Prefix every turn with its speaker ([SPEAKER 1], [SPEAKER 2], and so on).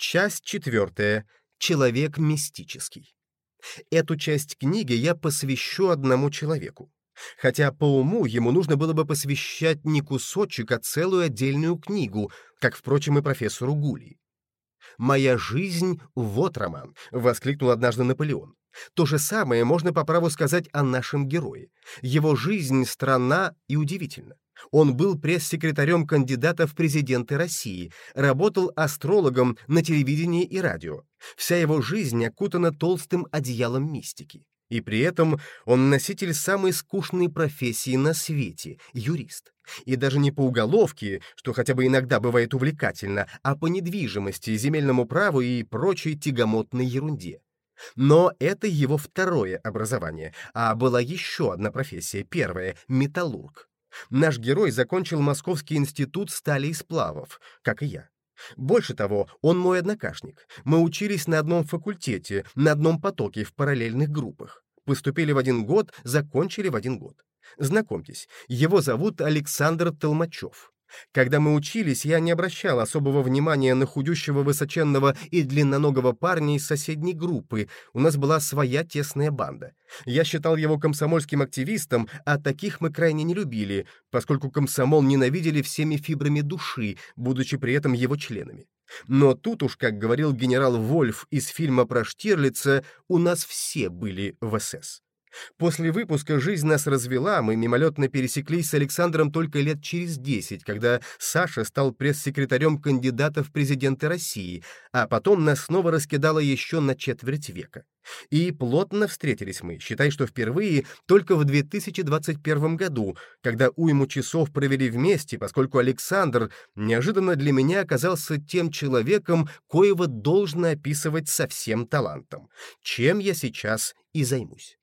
[SPEAKER 1] Часть четвертая. Человек мистический. Эту часть книги я посвящу одному человеку. Хотя по уму ему нужно было бы посвящать не кусочек, а целую отдельную книгу, как, впрочем, и профессору Гули. «Моя жизнь — вот роман», — воскликнул однажды Наполеон. То же самое можно по праву сказать о нашем герое. Его жизнь странна и удивительна. Он был пресс-секретарем кандидата в президенты России, работал астрологом на телевидении и радио. Вся его жизнь окутана толстым одеялом мистики. И при этом он носитель самой скучной профессии на свете — юрист. И даже не по уголовке, что хотя бы иногда бывает увлекательно, а по недвижимости, земельному праву и прочей тягомотной ерунде. Но это его второе образование, а была еще одна профессия, первая — металлург. Наш герой закончил Московский институт стали и сплавов, как и я. Больше того, он мой однокашник. Мы учились на одном факультете, на одном потоке в параллельных группах. Поступили в один год, закончили в один год. Знакомьтесь, его зовут Александр Толмачев. Когда мы учились, я не обращал особого внимания на худющего высоченного и длинноногого парня из соседней группы, у нас была своя тесная банда. Я считал его комсомольским активистом, а таких мы крайне не любили, поскольку комсомол ненавидели всеми фибрами души, будучи при этом его членами. Но тут уж, как говорил генерал Вольф из фильма про Штирлица, у нас все были в СС. После выпуска жизнь нас развела, мы мимолетно пересеклись с Александром только лет через десять, когда Саша стал пресс-секретарем кандидата в президенты России, а потом нас снова раскидало еще на четверть века. И плотно встретились мы, считай, что впервые только в 2021 году, когда уйму часов провели вместе, поскольку Александр неожиданно для меня оказался тем человеком, коего должно описывать со всем талантом, чем я сейчас и займусь.